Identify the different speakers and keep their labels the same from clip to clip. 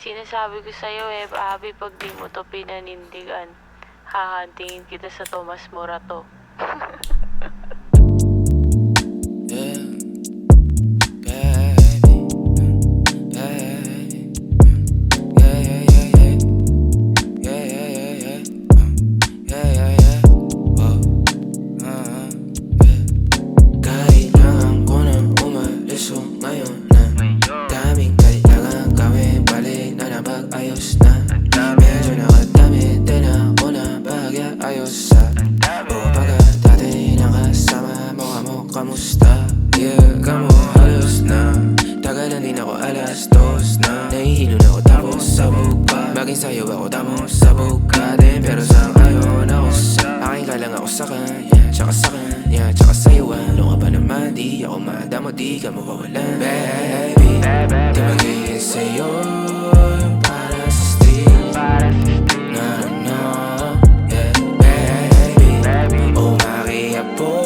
Speaker 1: Sinasabi ko sa'yo eh, Abby, pag di mo to pinanindigan, hahantingin kita sa Tomas Morato.
Speaker 2: Tagal na din ako alas dos na. Nahihilo na ako tapos sabog pa Maging sayo ako tapos sabog ka din. Pero sa ngayon ako sa? Aking ka lang ako sa kanya Tsaka sa kanya, tsaka sa'yo Ano ka ba naman, di ako madamo Di ka mawawalan. Baby, di magiging sa'yo Yung para sa street Na na yeah, baby O makiapo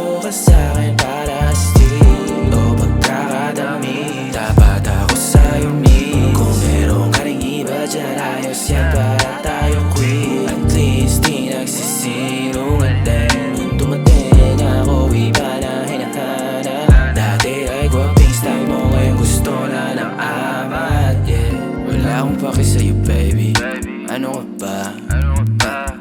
Speaker 2: Ay gwaping style mo Ngayon gusto na ng amat yeah. Wala akong paki sa'yo baby Ano ka ba?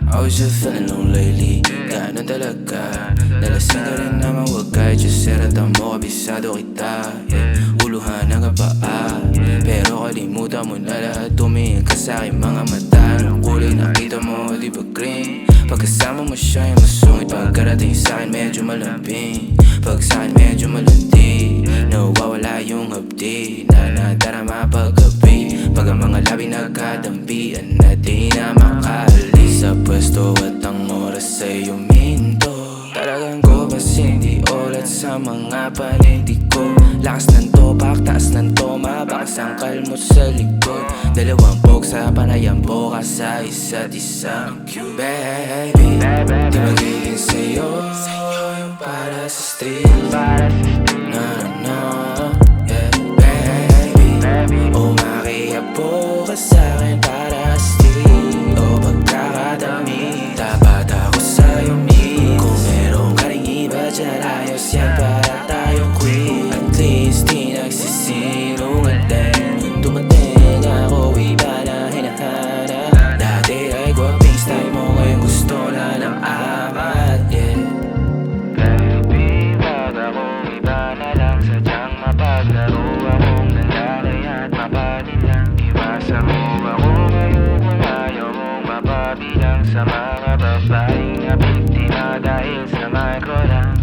Speaker 2: I was just feeling low lately Ganun talaga Nalasing ka rin naman Huwag kahit just seratan mo Kabisado kita yeah. Uluhan ng kapaa Pero kalimutan mo na lahat Tumingin ka sa aking mga mata Anong kulay nakita mo Di ba green? Pagkasama mo siya yung masungit Pagkarating sa akin medyo malambing Pag sa akin medyo malandi Nawawala yung hapdi Na nadarama paggabi Pag ang mga labi nagkadampian Na di na makaalis Sa pwesto at ang oras ay uminto Talagang ko kasi hindi ulat sa mga panindig ko? Lakas ng topak, taas ng toma. Bakas ang kalmot sa likod Dalawang pog sa panayang boka sa isa't isa Baby, di magiging Bilang sa
Speaker 3: mga babaeng na biktima dahil sa mga kulang